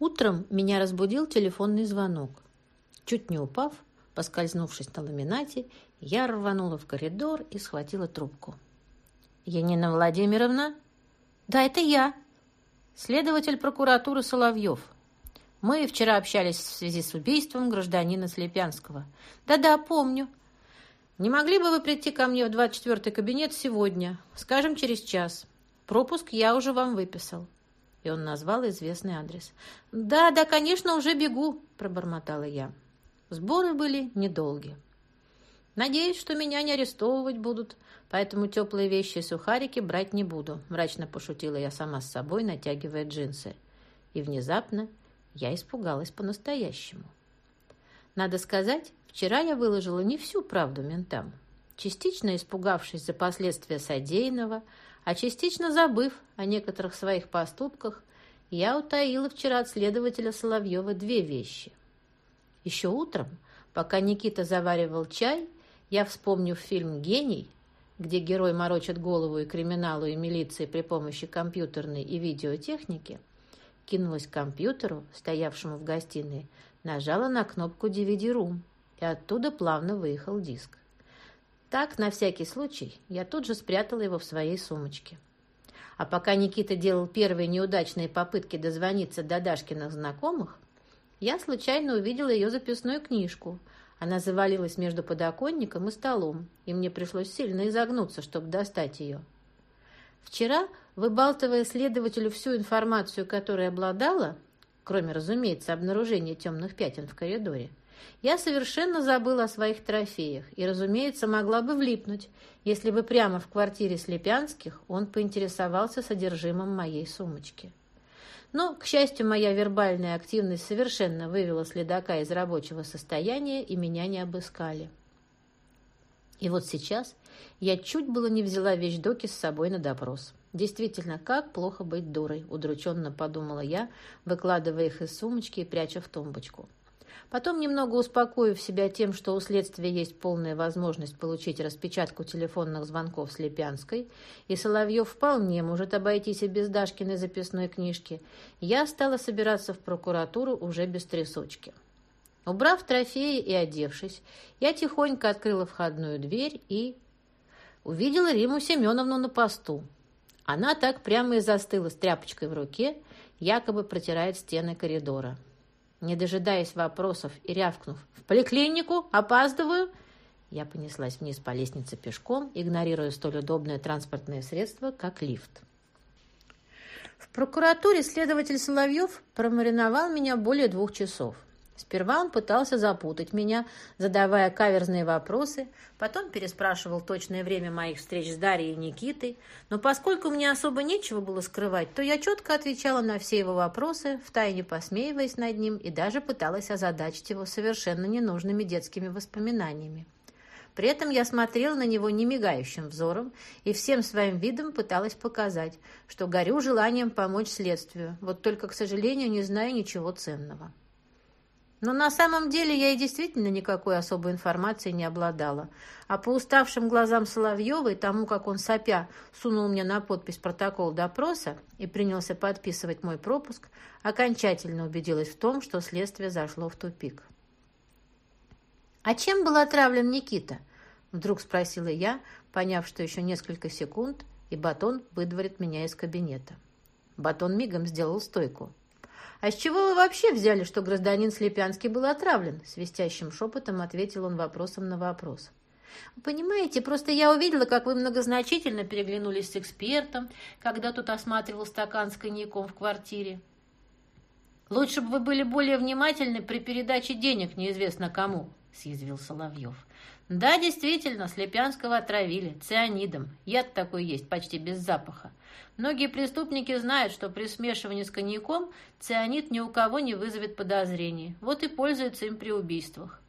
Утром меня разбудил телефонный звонок. Чуть не упав, поскользнувшись на ламинате, я рванула в коридор и схватила трубку. «Янина Владимировна?» «Да, это я», Следователь прокуратуры Соловьев. Мы вчера общались в связи с убийством гражданина Слепянского. Да-да, помню. Не могли бы вы прийти ко мне в 24-й кабинет сегодня, скажем, через час? Пропуск я уже вам выписал. И он назвал известный адрес. «Да, да, конечно, уже бегу», – пробормотала я. Сборы были недолгие. Надеюсь, что меня не арестовывать будут, поэтому теплые вещи и сухарики брать не буду», – мрачно пошутила я сама с собой, натягивая джинсы. И внезапно я испугалась по-настоящему. Надо сказать, вчера я выложила не всю правду ментам, частично испугавшись за последствия содеянного, а частично забыв о некоторых своих поступках, я утаила вчера от следователя Соловьева две вещи. Еще утром, пока Никита заваривал чай, я, вспомнив фильм «Гений», где герой морочит голову и криминалу, и милиции при помощи компьютерной и видеотехники, кинулась к компьютеру, стоявшему в гостиной, нажала на кнопку DVD-Room, и оттуда плавно выехал диск. Так, на всякий случай, я тут же спрятала его в своей сумочке. А пока Никита делал первые неудачные попытки дозвониться до Дашкиных знакомых, я случайно увидела ее записную книжку – она завалилась между подоконником и столом, и мне пришлось сильно изогнуться, чтобы достать ее. Вчера, выбалтывая следователю всю информацию, которой обладала, кроме, разумеется, обнаружения темных пятен в коридоре, я совершенно забыла о своих трофеях и, разумеется, могла бы влипнуть, если бы прямо в квартире Слепянских он поинтересовался содержимым моей сумочки. Но, к счастью, моя вербальная активность совершенно вывела следака из рабочего состояния, и меня не обыскали. И вот сейчас я чуть было не взяла вещдоки с собой на допрос. Действительно, как плохо быть дурой, удрученно подумала я, выкладывая их из сумочки и пряча в тумбочку. Потом, немного успокоив себя тем, что у следствия есть полная возможность получить распечатку телефонных звонков с Лепянской, и Соловьев вполне может обойтись и без Дашкиной записной книжки, я стала собираться в прокуратуру уже без трясучки. Убрав трофеи и одевшись, я тихонько открыла входную дверь и... увидела Риму Семеновну на посту. Она так прямо и застыла с тряпочкой в руке, якобы протирает стены коридора. Не дожидаясь вопросов и рявкнув «В поликлинику? Опаздываю!» Я понеслась вниз по лестнице пешком, игнорируя столь удобное транспортное средство, как лифт. В прокуратуре следователь Соловьев промариновал меня более двух часов. Сперва он пытался запутать меня, задавая каверзные вопросы, потом переспрашивал точное время моих встреч с Дарьей и Никитой, но поскольку мне особо нечего было скрывать, то я четко отвечала на все его вопросы, втайне посмеиваясь над ним и даже пыталась озадачить его совершенно ненужными детскими воспоминаниями. При этом я смотрела на него немигающим взором и всем своим видом пыталась показать, что горю желанием помочь следствию, вот только, к сожалению, не знаю ничего ценного. Но на самом деле я и действительно никакой особой информации не обладала. А по уставшим глазам Соловьева и тому, как он сопя сунул мне на подпись протокол допроса и принялся подписывать мой пропуск, окончательно убедилась в том, что следствие зашло в тупик. «А чем был отравлен Никита?» – вдруг спросила я, поняв, что еще несколько секунд, и Батон выдворит меня из кабинета. Батон мигом сделал стойку. «А с чего вы вообще взяли, что гражданин Слепянский был отравлен?» Свистящим шепотом ответил он вопросом на вопрос. «Понимаете, просто я увидела, как вы многозначительно переглянулись с экспертом, когда тут осматривал стакан с коньяком в квартире. Лучше бы вы были более внимательны при передаче денег неизвестно кому», — съязвил Соловьев. «Да, действительно, Слепянского отравили цианидом. Яд такой есть, почти без запаха. Многие преступники знают, что при смешивании с коньяком цианид ни у кого не вызовет подозрений. Вот и пользуются им при убийствах.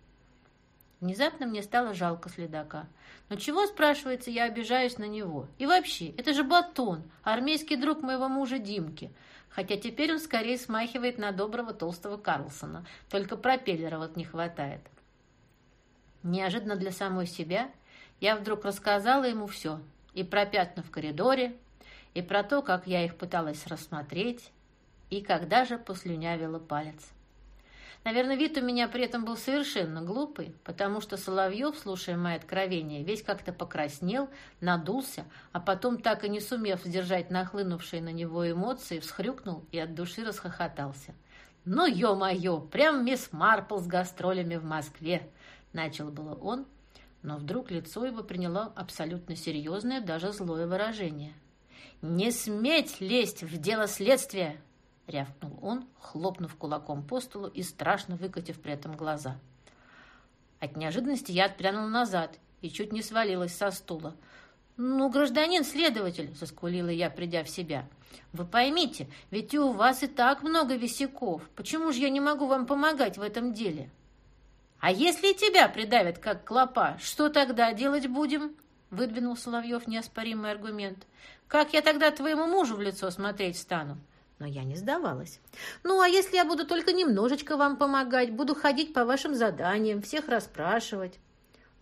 Внезапно мне стало жалко следака. Но чего, спрашивается, я обижаюсь на него? И вообще, это же Батон, армейский друг моего мужа Димки. Хотя теперь он скорее смахивает на доброго толстого Карлсона. Только пропеллера вот не хватает. Неожиданно для самой себя я вдруг рассказала ему все. И про пятна в коридоре, и про то, как я их пыталась рассмотреть. и когда же послюнявила палец. Наверное, вид у меня при этом был совершенно глупый, потому что Соловьев, слушая мои откровения, весь как-то покраснел, надулся, а потом, так и не сумев сдержать нахлынувшие на него эмоции, всхрюкнул и от души расхохотался. «Ну, ё-моё, прям мисс Марпл с гастролями в Москве!» Начал было он, но вдруг лицо его приняло абсолютно серьезное, даже злое выражение. «Не сметь лезть в дело следствия!» — рявкнул он, хлопнув кулаком по столу и страшно выкатив при этом глаза. От неожиданности я отпрянула назад и чуть не свалилась со стула. «Ну, гражданин следователь!» — заскулила я, придя в себя. «Вы поймите, ведь у вас и так много висяков. Почему же я не могу вам помогать в этом деле?» «А если тебя придавят, как клопа, что тогда делать будем?» — выдвинул Соловьев неоспоримый аргумент. «Как я тогда твоему мужу в лицо смотреть стану?» Но я не сдавалась. «Ну, а если я буду только немножечко вам помогать, буду ходить по вашим заданиям, всех расспрашивать?»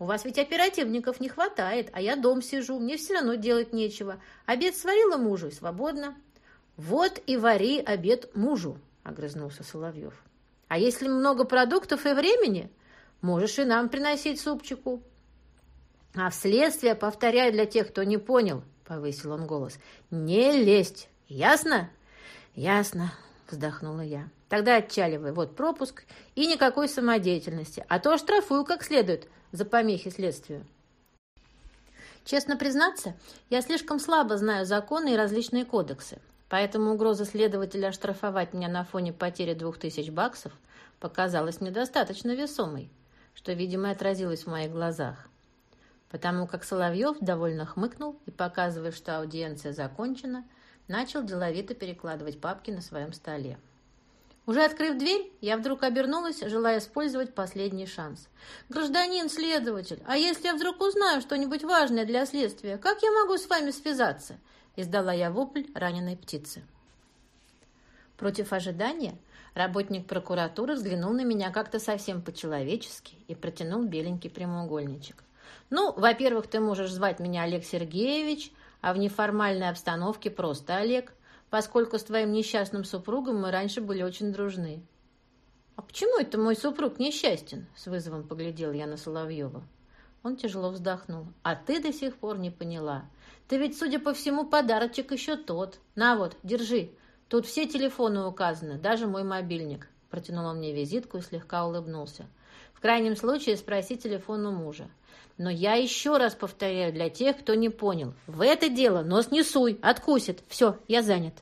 У вас ведь оперативников не хватает, а я дом сижу, мне все равно делать нечего. Обед сварила мужу и свободно. Вот и вари обед мужу, огрызнулся Соловьев. А если много продуктов и времени, можешь и нам приносить супчику. А вследствие, повторяю для тех, кто не понял, повысил он голос, не лезть, ясно? Ясно, вздохнула я. Тогда отчаливай, вот пропуск и никакой самодеятельности, а то штрафую как следует за помехи следствию. Честно признаться, я слишком слабо знаю законы и различные кодексы, поэтому угроза следователя оштрафовать меня на фоне потери двух тысяч баксов показалась недостаточно весомой, что, видимо, отразилось в моих глазах. Потому как Соловьев довольно хмыкнул и, показывая, что аудиенция закончена, начал деловито перекладывать папки на своем столе. Уже открыв дверь, я вдруг обернулась, желая использовать последний шанс. «Гражданин следователь, а если я вдруг узнаю что-нибудь важное для следствия, как я могу с вами связаться?» Издала я вопль раненой птицы. Против ожидания работник прокуратуры взглянул на меня как-то совсем по-человечески и протянул беленький прямоугольничек. «Ну, во-первых, ты можешь звать меня Олег Сергеевич, а в неформальной обстановке просто Олег поскольку с твоим несчастным супругом мы раньше были очень дружны». «А почему это мой супруг несчастен?» — с вызовом поглядел я на Соловьева. Он тяжело вздохнул. «А ты до сих пор не поняла. Ты ведь, судя по всему, подарочек еще тот. На вот, держи. Тут все телефоны указаны, даже мой мобильник». Протянул он мне визитку и слегка улыбнулся. «В крайнем случае спроси телефон у мужа. Но я еще раз повторяю для тех, кто не понял. В это дело нос не суй, откусит. Все, я занят.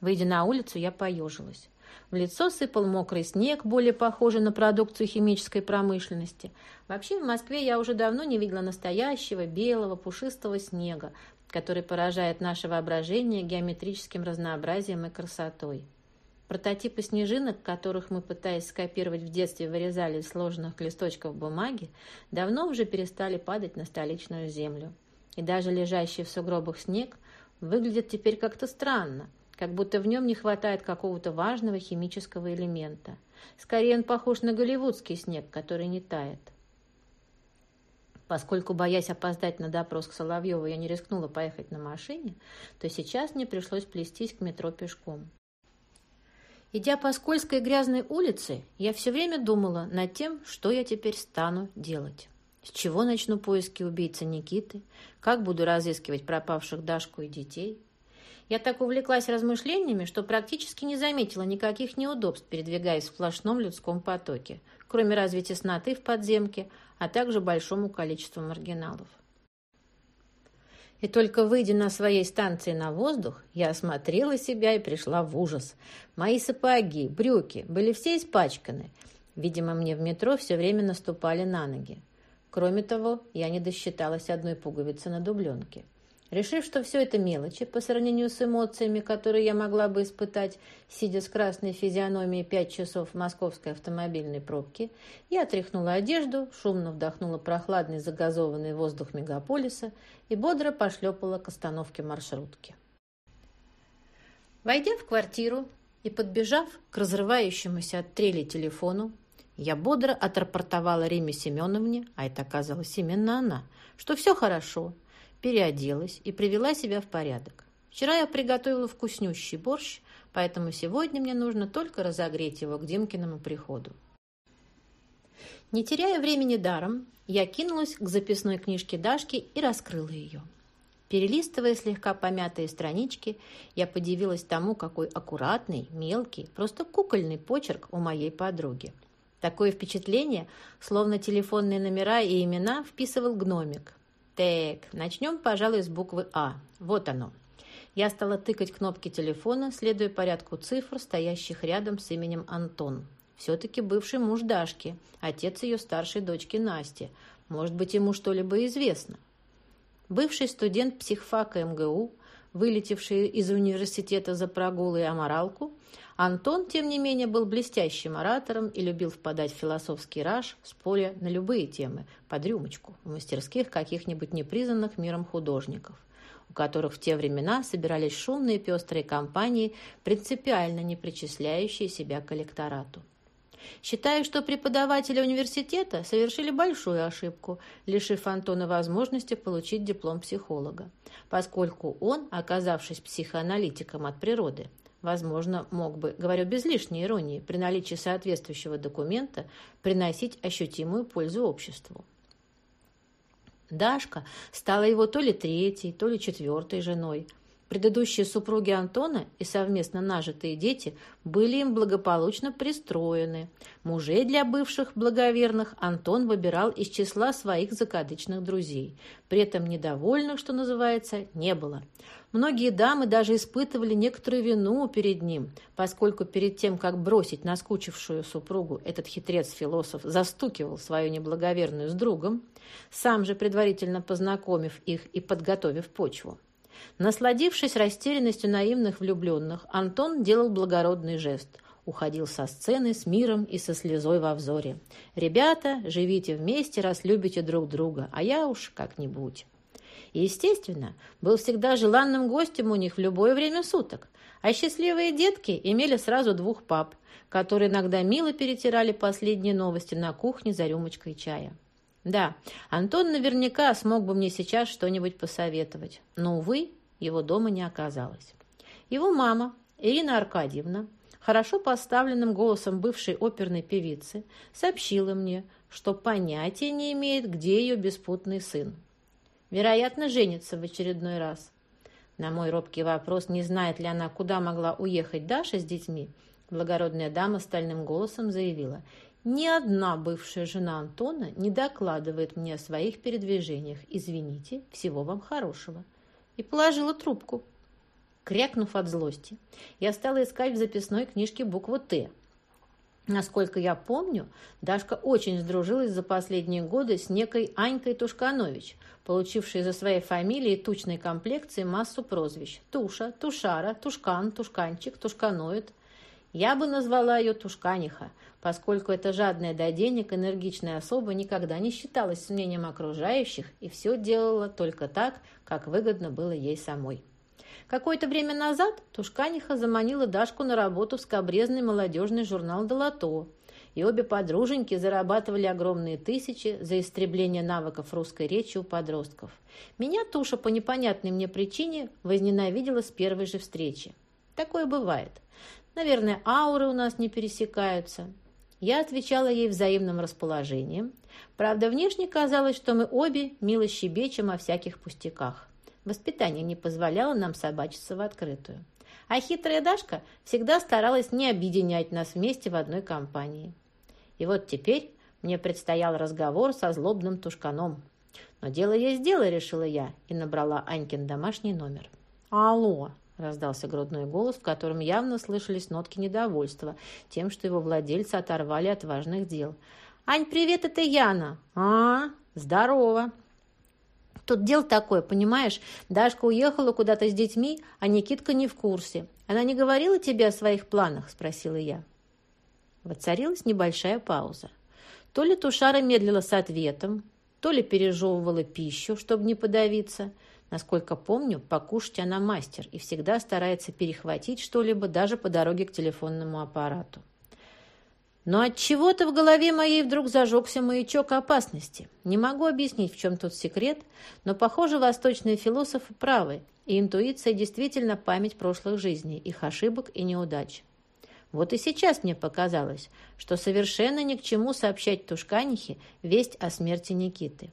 Выйдя на улицу, я поежилась. В лицо сыпал мокрый снег, более похожий на продукцию химической промышленности. Вообще в Москве я уже давно не видела настоящего белого пушистого снега, который поражает наше воображение геометрическим разнообразием и красотой. Прототипы снежинок, которых мы, пытаясь скопировать в детстве, вырезали из сложенных листочков бумаги, давно уже перестали падать на столичную землю. И даже лежащий в сугробах снег выглядит теперь как-то странно, как будто в нем не хватает какого-то важного химического элемента. Скорее он похож на голливудский снег, который не тает. Поскольку, боясь опоздать на допрос к Соловьеву, я не рискнула поехать на машине, то сейчас мне пришлось плестись к метро пешком. Идя по скользкой грязной улице, я все время думала над тем, что я теперь стану делать. С чего начну поиски убийцы Никиты? Как буду разыскивать пропавших Дашку и детей? Я так увлеклась размышлениями, что практически не заметила никаких неудобств, передвигаясь в сплошном людском потоке, кроме разве тесноты в подземке, а также большому количеству маргиналов. И только выйдя на своей станции на воздух, я осмотрела себя и пришла в ужас. Мои сапоги, брюки были все испачканы. Видимо, мне в метро все время наступали на ноги. Кроме того, я не досчиталась одной пуговицы на дубленке. Решив, что все это мелочи по сравнению с эмоциями, которые я могла бы испытать, сидя с красной физиономией пять часов в московской автомобильной пробке, я отряхнула одежду, шумно вдохнула прохладный загазованный воздух мегаполиса и бодро пошлепала к остановке маршрутки. Войдя в квартиру и подбежав к разрывающемуся от трели телефону, я бодро отрапортовала Риме Семеновне, а это оказалась именно она, что все хорошо – переоделась и привела себя в порядок. Вчера я приготовила вкуснющий борщ, поэтому сегодня мне нужно только разогреть его к Димкиному приходу. Не теряя времени даром, я кинулась к записной книжке Дашки и раскрыла ее. Перелистывая слегка помятые странички, я подивилась тому, какой аккуратный, мелкий, просто кукольный почерк у моей подруги. Такое впечатление, словно телефонные номера и имена вписывал гномик. Так, начнем, пожалуй, с буквы А. Вот оно. Я стала тыкать кнопки телефона, следуя порядку цифр, стоящих рядом с именем Антон. Все-таки бывший муж Дашки, отец ее старшей дочки Насти. Может быть, ему что-либо известно. Бывший студент психфака МГУ, вылетевший из университета за прогулы и аморалку, Антон, тем не менее, был блестящим оратором и любил впадать в философский раж, споря на любые темы, под рюмочку, в мастерских каких-нибудь непризнанных миром художников у которых в те времена собирались шумные пестрые компании, принципиально не причисляющие себя к электорату. Считаю, что преподаватели университета совершили большую ошибку, лишив Антона возможности получить диплом психолога, поскольку он, оказавшись психоаналитиком от природы, возможно, мог бы, говорю без лишней иронии, при наличии соответствующего документа приносить ощутимую пользу обществу. Дашка стала его то ли третьей, то ли четвертой женой – Предыдущие супруги Антона и совместно нажитые дети были им благополучно пристроены. Мужей для бывших благоверных Антон выбирал из числа своих закадычных друзей. При этом недовольных, что называется, не было. Многие дамы даже испытывали некоторую вину перед ним, поскольку перед тем, как бросить наскучившую супругу, этот хитрец-философ застукивал свою неблаговерную с другом, сам же предварительно познакомив их и подготовив почву. Насладившись растерянностью наивных влюбленных, Антон делал благородный жест. Уходил со сцены с миром и со слезой во взоре. «Ребята, живите вместе, раз любите друг друга, а я уж как-нибудь». И, естественно, был всегда желанным гостем у них в любое время суток. А счастливые детки имели сразу двух пап, которые иногда мило перетирали последние новости на кухне за рюмочкой чая. Да, Антон наверняка смог бы мне сейчас что-нибудь посоветовать, но, увы, его дома не оказалось. Его мама, Ирина Аркадьевна, хорошо поставленным голосом бывшей оперной певицы, сообщила мне, что понятия не имеет, где ее беспутный сын. Вероятно, женится в очередной раз. На мой робкий вопрос, не знает ли она, куда могла уехать Даша с детьми, благородная дама стальным голосом заявила, «Ни одна бывшая жена Антона не докладывает мне о своих передвижениях. Извините, всего вам хорошего» и положила трубку. Крякнув от злости, я стала искать в записной книжке букву «Т». Насколько я помню, Дашка очень сдружилась за последние годы с некой Анькой Тушканович, получившей за своей фамилией тучной комплекции массу прозвищ. Туша, Тушара, Тушкан, Тушканчик, Тушканоид. Я бы назвала ее Тушканиха, поскольку эта жадная до денег энергичная особа никогда не считалась с мнением окружающих и все делала только так, как выгодно было ей самой. Какое-то время назад Тушканиха заманила Дашку на работу в скобрезный молодежный журнал «Долото», и обе подруженьки зарабатывали огромные тысячи за истребление навыков русской речи у подростков. Меня Туша по непонятной мне причине возненавидела с первой же встречи. Такое бывает. Наверное, ауры у нас не пересекаются. Я отвечала ей взаимным расположением. Правда, внешне казалось, что мы обе мило щебечем о всяких пустяках. Воспитание не позволяло нам собачиться в открытую. А хитрая Дашка всегда старалась не объединять нас вместе в одной компании. И вот теперь мне предстоял разговор со злобным тушканом. Но дело есть дело, решила я, и набрала Анькин домашний номер. «Алло!» Раздался грудной голос, в котором явно слышались нотки недовольства тем, что его владельцы оторвали от важных дел. «Ань, привет, это Яна!» «А, здорово!» Тут дело такое, понимаешь, Дашка уехала куда-то с детьми, а Никитка не в курсе. Она не говорила тебе о своих планах?» – спросила я. Воцарилась небольшая пауза. То ли Тушара медлила с ответом, то ли пережевывала пищу, чтобы не подавиться – Насколько помню, покушать она мастер и всегда старается перехватить что-либо даже по дороге к телефонному аппарату. Но от чего то в голове моей вдруг зажегся маячок опасности. Не могу объяснить, в чем тут секрет, но, похоже, восточные философы правы, и интуиция действительно память прошлых жизней, их ошибок и неудач. Вот и сейчас мне показалось, что совершенно ни к чему сообщать Тушканихе весть о смерти Никиты.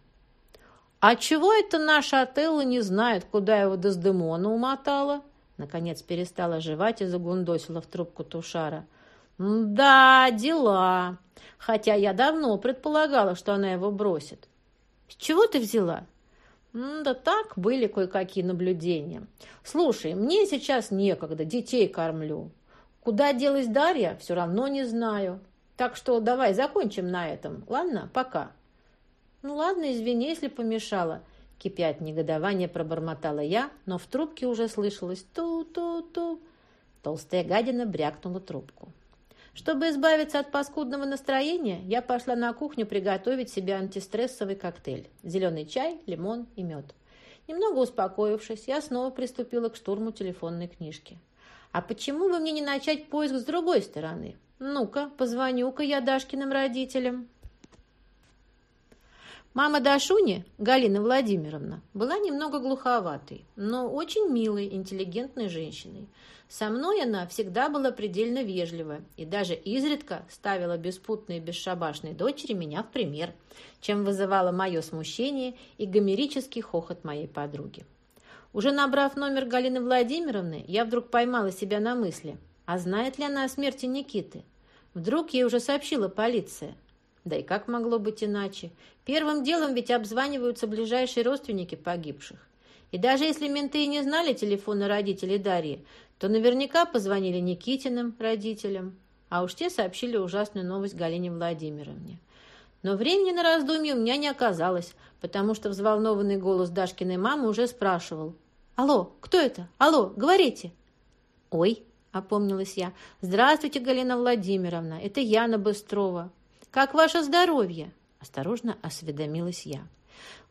«А чего это наша Отелла не знает, куда его Дездемона умотала?» Наконец перестала жевать и загундосила в трубку Тушара. «Да, дела. Хотя я давно предполагала, что она его бросит». «С чего ты взяла?» «Да так, были кое-какие наблюдения. Слушай, мне сейчас некогда, детей кормлю. Куда делась Дарья, все равно не знаю. Так что давай закончим на этом, ладно? Пока». «Ну ладно, извини, если помешала». Кипя от негодования, пробормотала я, но в трубке уже слышалось ту-ту-ту. Толстая гадина брякнула трубку. Чтобы избавиться от паскудного настроения, я пошла на кухню приготовить себе антистрессовый коктейль. Зеленый чай, лимон и мед. Немного успокоившись, я снова приступила к штурму телефонной книжки. А почему бы мне не начать поиск с другой стороны? Ну-ка, позвоню-ка я Дашкиным родителям. Мама Дашуни, Галина Владимировна, была немного глуховатой, но очень милой, интеллигентной женщиной. Со мной она всегда была предельно вежлива и даже изредка ставила беспутные бесшабашные дочери меня в пример, чем вызывала мое смущение и гомерический хохот моей подруги. Уже набрав номер Галины Владимировны, я вдруг поймала себя на мысли, а знает ли она о смерти Никиты? Вдруг ей уже сообщила полиция? Да и как могло быть иначе? Первым делом ведь обзваниваются ближайшие родственники погибших. И даже если менты и не знали телефона родителей Дарьи, то наверняка позвонили Никитиным родителям, а уж те сообщили ужасную новость Галине Владимировне. Но времени на раздумье у меня не оказалось, потому что взволнованный голос Дашкиной мамы уже спрашивал. «Алло, кто это? Алло, говорите!» «Ой!» — опомнилась я. «Здравствуйте, Галина Владимировна, это Яна Быстрова. «Как ваше здоровье?» – осторожно осведомилась я.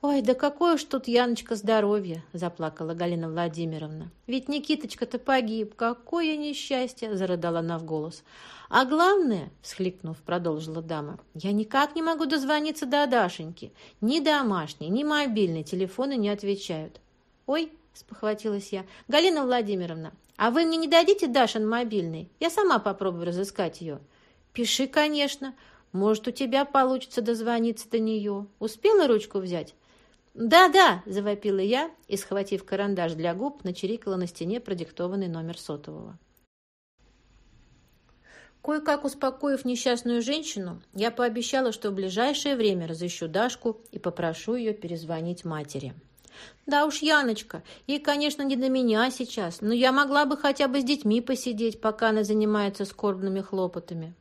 «Ой, да какое ж тут, Яночка, здоровье!» – заплакала Галина Владимировна. «Ведь Никиточка-то погиб! Какое несчастье!» – зарыдала она в голос. «А главное, – всхлипнув, продолжила дама, – я никак не могу дозвониться до Дашеньки. Ни домашний, ни мобильный телефоны не отвечают». «Ой!» – спохватилась я. «Галина Владимировна, а вы мне не дадите Дашин мобильный? Я сама попробую разыскать ее». «Пиши, конечно. Может, у тебя получится дозвониться до нее. Успела ручку взять?» «Да-да!» – завопила я и, схватив карандаш для губ, начирикала на стене продиктованный номер сотового. Кое-как успокоив несчастную женщину, я пообещала, что в ближайшее время разыщу Дашку и попрошу ее перезвонить матери. «Да уж, Яночка, ей, конечно, не до меня сейчас, но я могла бы хотя бы с детьми посидеть, пока она занимается скорбными хлопотами».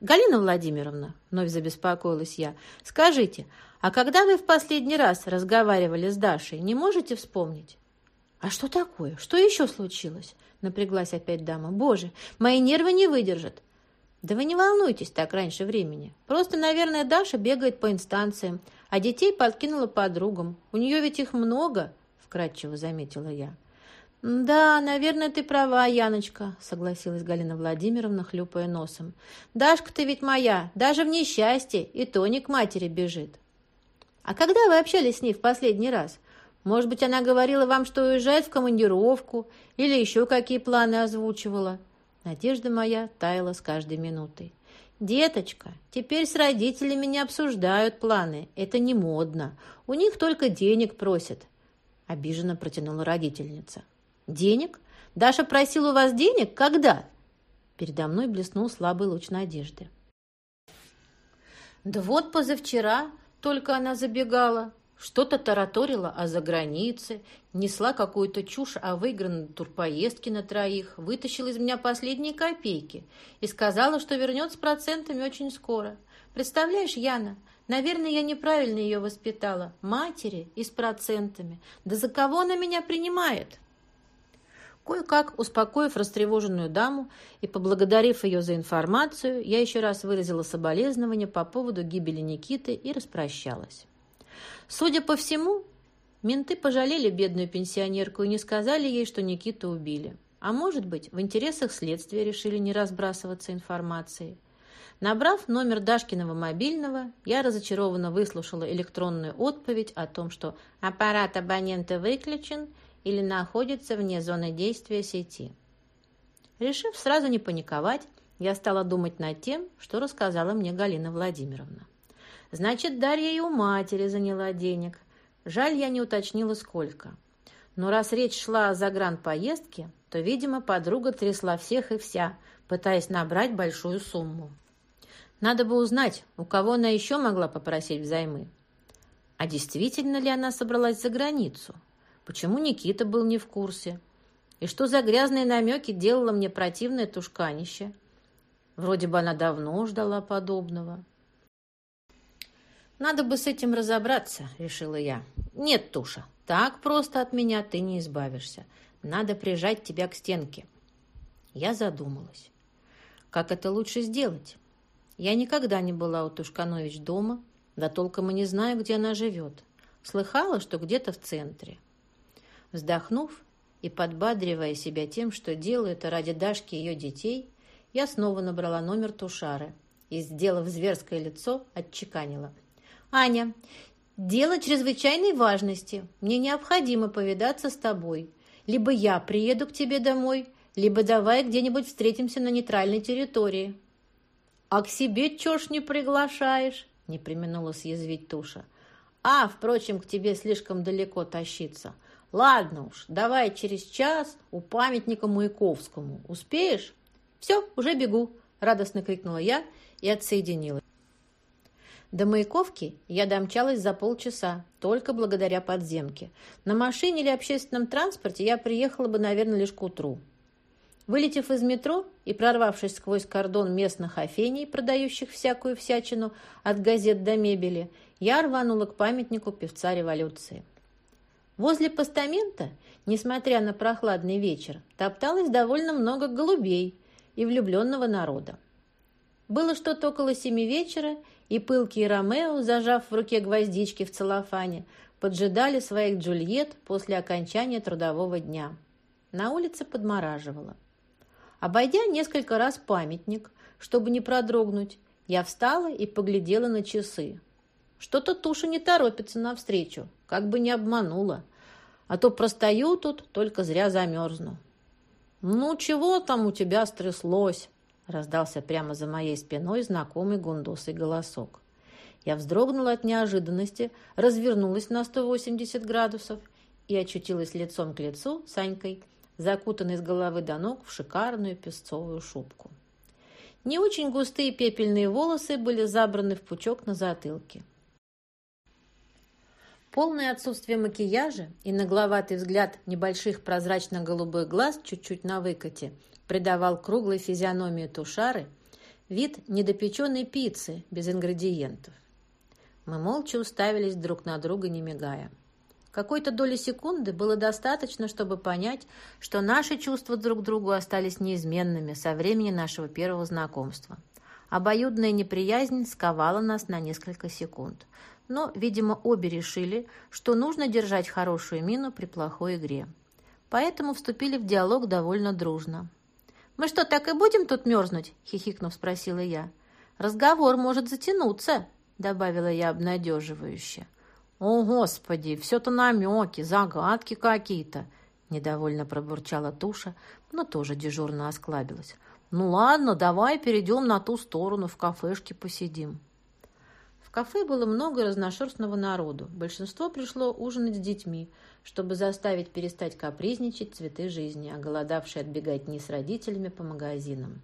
«Галина Владимировна», — вновь забеспокоилась я, — «скажите, а когда вы в последний раз разговаривали с Дашей, не можете вспомнить?» «А что такое? Что еще случилось?» — напряглась опять дама. «Боже, мои нервы не выдержат». «Да вы не волнуйтесь так раньше времени. Просто, наверное, Даша бегает по инстанциям, а детей подкинула подругам. У нее ведь их много», — вкратчиво заметила я. «Да, наверное, ты права, Яночка», — согласилась Галина Владимировна, хлюпая носом. «Дашка-то ведь моя, даже в несчастье, и то не к матери бежит». «А когда вы общались с ней в последний раз? Может быть, она говорила вам, что уезжает в командировку или еще какие планы озвучивала?» Надежда моя таяла с каждой минутой. «Деточка, теперь с родителями не обсуждают планы. Это не модно. У них только денег просят», — обиженно протянула родительница. «Денег? Даша просила у вас денег? Когда?» Передо мной блеснул слабый луч надежды. «Да вот позавчера только она забегала, что-то тараторила о загранице, несла какую-то чушь о выигранной турпоездке на троих, вытащила из меня последние копейки и сказала, что вернет с процентами очень скоро. Представляешь, Яна, наверное, я неправильно ее воспитала. Матери и с процентами. Да за кого она меня принимает?» Кое-как, успокоив растревоженную даму и поблагодарив ее за информацию, я еще раз выразила соболезнования по поводу гибели Никиты и распрощалась. Судя по всему, менты пожалели бедную пенсионерку и не сказали ей, что Никиту убили. А может быть, в интересах следствия решили не разбрасываться информацией. Набрав номер Дашкиного мобильного, я разочарованно выслушала электронную отповедь о том, что аппарат абонента выключен или находится вне зоны действия сети. Решив сразу не паниковать, я стала думать над тем, что рассказала мне Галина Владимировна. Значит, Дарья и у матери заняла денег. Жаль, я не уточнила, сколько. Но раз речь шла о загранпоездке, то, видимо, подруга трясла всех и вся, пытаясь набрать большую сумму. Надо бы узнать, у кого она еще могла попросить взаймы. А действительно ли она собралась за границу? Почему Никита был не в курсе? И что за грязные намеки делала мне противное тушканище? Вроде бы она давно ждала подобного. «Надо бы с этим разобраться», — решила я. «Нет, Туша, так просто от меня ты не избавишься. Надо прижать тебя к стенке». Я задумалась. Как это лучше сделать? Я никогда не была у Тушканович дома, да толком и не знаю, где она живет. Слыхала, что где-то в центре. Вздохнув и подбадривая себя тем, что делаю это ради Дашки и ее детей, я снова набрала номер Тушары и, сделав зверское лицо, отчеканила. «Аня, дело чрезвычайной важности. Мне необходимо повидаться с тобой. Либо я приеду к тебе домой, либо давай где-нибудь встретимся на нейтральной территории». «А к себе чё ж не приглашаешь?» — не применула съязвить Туша. «А, впрочем, к тебе слишком далеко тащиться. Ладно уж, давай через час у памятника Маяковскому. Успеешь?» «Все, уже бегу!» — радостно крикнула я и отсоединилась. До Маяковки я домчалась за полчаса, только благодаря подземке. На машине или общественном транспорте я приехала бы, наверное, лишь к утру. Вылетев из метро и прорвавшись сквозь кордон местных афений, продающих всякую всячину от газет до мебели, я рванула к памятнику певца революции. Возле постамента, несмотря на прохладный вечер, топталось довольно много голубей и влюбленного народа. Было что-то около семи вечера, и пылкие Ромео, зажав в руке гвоздички в целлофане, поджидали своих Джульет после окончания трудового дня. На улице подмораживало. Обойдя несколько раз памятник, чтобы не продрогнуть, я встала и поглядела на часы. Что-то туша не торопится навстречу, как бы не обманула. А то простою тут, только зря замерзну. «Ну, чего там у тебя стряслось?» раздался прямо за моей спиной знакомый гундосый голосок. Я вздрогнула от неожиданности, развернулась на 180 градусов и очутилась лицом к лицу с Анькой, закутанный с головы до ног в шикарную песцовую шубку. Не очень густые пепельные волосы были забраны в пучок на затылке. Полное отсутствие макияжа и нагловатый взгляд небольших прозрачно-голубых глаз чуть-чуть на выкате придавал круглой физиономии тушары вид недопеченной пиццы без ингредиентов. Мы молча уставились друг на друга, не мигая. Какой-то доли секунды было достаточно, чтобы понять, что наши чувства друг к другу остались неизменными со времени нашего первого знакомства. Обоюдная неприязнь сковала нас на несколько секунд. Но, видимо, обе решили, что нужно держать хорошую мину при плохой игре. Поэтому вступили в диалог довольно дружно. «Мы что, так и будем тут мерзнуть?» – хихикнув, спросила я. «Разговор может затянуться», – добавила я обнадеживающе. «О, Господи, все-то намеки, загадки какие-то!» Недовольно пробурчала туша, но тоже дежурно осклабилась. «Ну ладно, давай перейдем на ту сторону, в кафешке посидим». Кафе было много разношерстного народу. Большинство пришло ужинать с детьми, чтобы заставить перестать капризничать цветы жизни, оголодавшие от беготни с родителями по магазинам.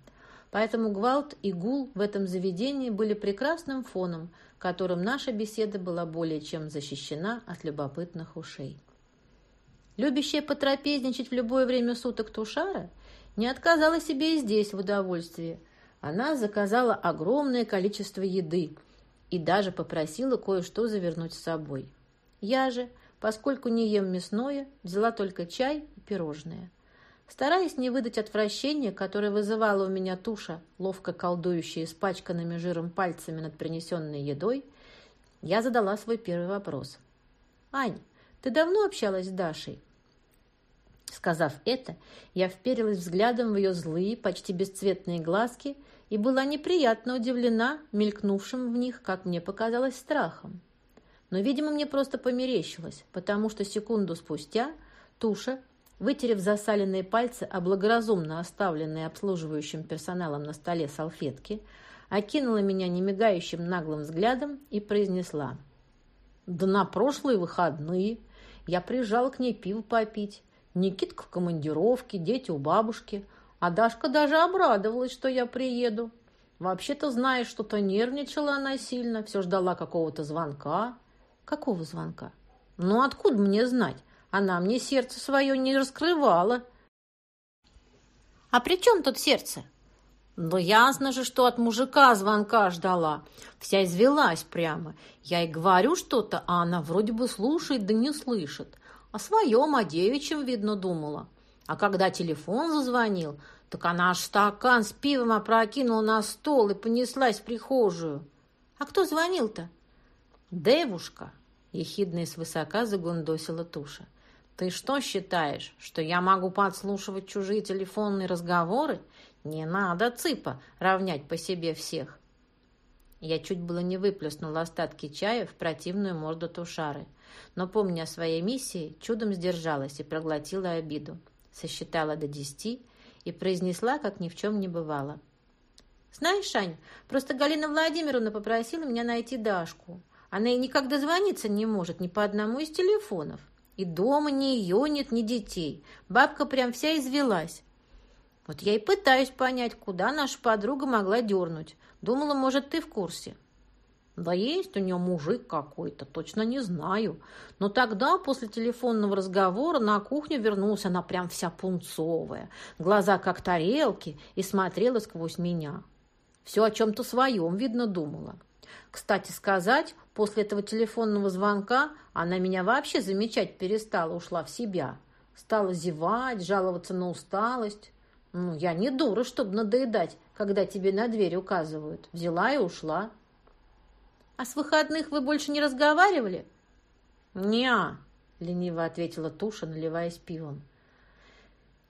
Поэтому гвалт и гул в этом заведении были прекрасным фоном, которым наша беседа была более чем защищена от любопытных ушей. Любящая потрапезничать в любое время суток Тушара не отказала себе и здесь в удовольствии. Она заказала огромное количество еды и даже попросила кое-что завернуть с собой. Я же, поскольку не ем мясное, взяла только чай и пирожные. Стараясь не выдать отвращения, которое вызывало у меня туша, ловко колдующая испачканными жиром пальцами над принесенной едой, я задала свой первый вопрос. «Ань, ты давно общалась с Дашей?» Сказав это, я вперилась взглядом в ее злые, почти бесцветные глазки и была неприятно удивлена мелькнувшим в них, как мне показалось, страхом. Но, видимо, мне просто померещилось, потому что секунду спустя туша, вытерев засаленные пальцы благоразумно оставленные обслуживающим персоналом на столе салфетки, окинула меня немигающим наглым взглядом и произнесла. «Да на прошлые выходные я приезжала к ней пиво попить. Никитка в командировке, дети у бабушки. А Дашка даже обрадовалась, что я приеду. Вообще-то, знаешь, что-то нервничала она сильно, все ждала какого-то звонка. Какого звонка? Ну, откуда мне знать? Она мне сердце свое не раскрывала. А при чем тут сердце? Да ясно же, что от мужика звонка ждала. Вся извелась прямо. Я и говорю что-то, а она вроде бы слушает, да не слышит. О своем, о девичьем, видно, думала. А когда телефон зазвонил, так она аж стакан с пивом опрокинула на стол и понеслась в прихожую. А кто звонил-то? Девушка, ехидно и свысока загундосила туша. Ты что считаешь, что я могу подслушивать чужие телефонные разговоры? Не надо, цыпа, равнять по себе всех. Я чуть было не выплеснула остатки чая в противную морду тушары но, помня о своей миссии, чудом сдержалась и проглотила обиду. Сосчитала до десяти и произнесла, как ни в чем не бывало. «Знаешь, Шань, просто Галина Владимировна попросила меня найти Дашку. Она и никак дозвониться не может ни по одному из телефонов. И дома ни ее нет, ни детей. Бабка прям вся извелась. Вот я и пытаюсь понять, куда наша подруга могла дернуть. Думала, может, ты в курсе». Да есть у нее мужик какой-то, точно не знаю. Но тогда, после телефонного разговора, на кухню вернулась она прям вся пунцовая, глаза как тарелки, и смотрела сквозь меня. Все о чем-то своем, видно, думала. Кстати сказать, после этого телефонного звонка она меня вообще замечать перестала, ушла в себя. Стала зевать, жаловаться на усталость. Ну, я не дура, чтобы надоедать, когда тебе на дверь указывают. Взяла и ушла. «А с выходных вы больше не разговаривали?» «Не-а», лениво ответила Туша, наливаясь пивом.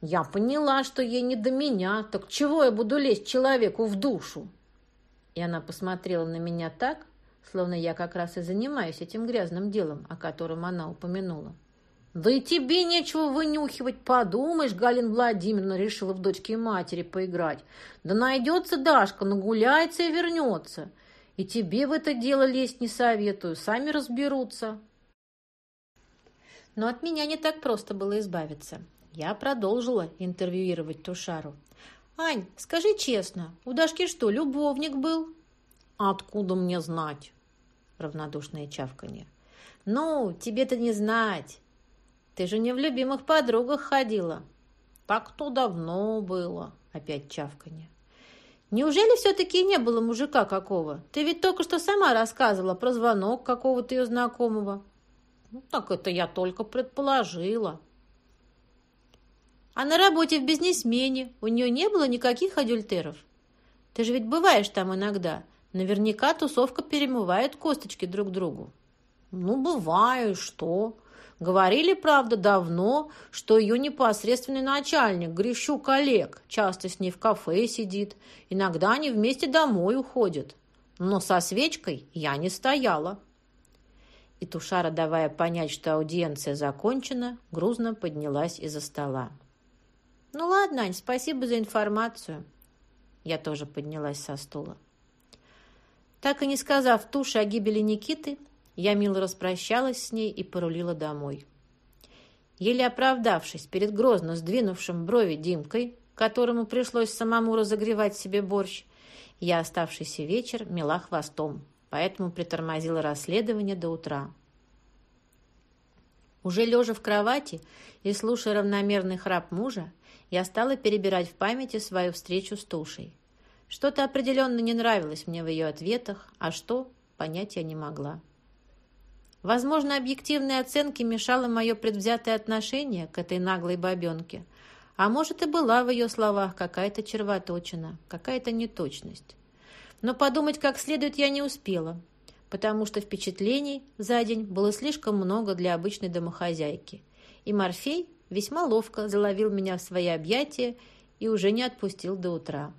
«Я поняла, что ей не до меня. Так чего я буду лезть человеку в душу?» И она посмотрела на меня так, словно я как раз и занимаюсь этим грязным делом, о котором она упомянула. «Да и тебе нечего вынюхивать, подумаешь, Галина Владимировна решила в дочке матери поиграть. Да найдется Дашка, нагуляется и вернется. И тебе в это дело лезть не советую, сами разберутся. Но от меня не так просто было избавиться. Я продолжила интервьюировать Тушару. «Ань, скажи честно, у Дашки что, любовник был?» «Откуда мне знать?» Равнодушное чавканье. «Ну, тебе-то не знать. Ты же не в любимых подругах ходила». «Так то давно было», опять чавканье. Неужели все-таки не было мужика какого? Ты ведь только что сама рассказывала про звонок какого-то ее знакомого. Ну, так это я только предположила. А на работе в бизнесмене у нее не было никаких адюльтеров? Ты же ведь бываешь там иногда. Наверняка тусовка перемывает косточки друг другу. Ну, бываю, что? Говорили, правда, давно, что ее непосредственный начальник, Грищук Олег, часто с ней в кафе сидит. Иногда они вместе домой уходят. Но со свечкой я не стояла. И Тушара, давая понять, что аудиенция закончена, грузно поднялась из-за стола. «Ну ладно, Ань, спасибо за информацию». Я тоже поднялась со стула. Так и не сказав Туше о гибели Никиты, я мило распрощалась с ней и порулила домой. Еле оправдавшись перед грозно сдвинувшим брови Димкой, которому пришлось самому разогревать себе борщ, я оставшийся вечер мела хвостом, поэтому притормозила расследование до утра. Уже лежа в кровати и слушая равномерный храп мужа, я стала перебирать в памяти свою встречу с Тушей. Что-то определенно не нравилось мне в ее ответах, а что, понять я не могла. Возможно, объективной оценке мешало мое предвзятое отношение к этой наглой бабенке. А может, и была в ее словах какая-то червоточина, какая-то неточность. Но подумать как следует я не успела, потому что впечатлений за день было слишком много для обычной домохозяйки. И Морфей, весьма ловко заловил меня в свои объятия и уже не отпустил до утра.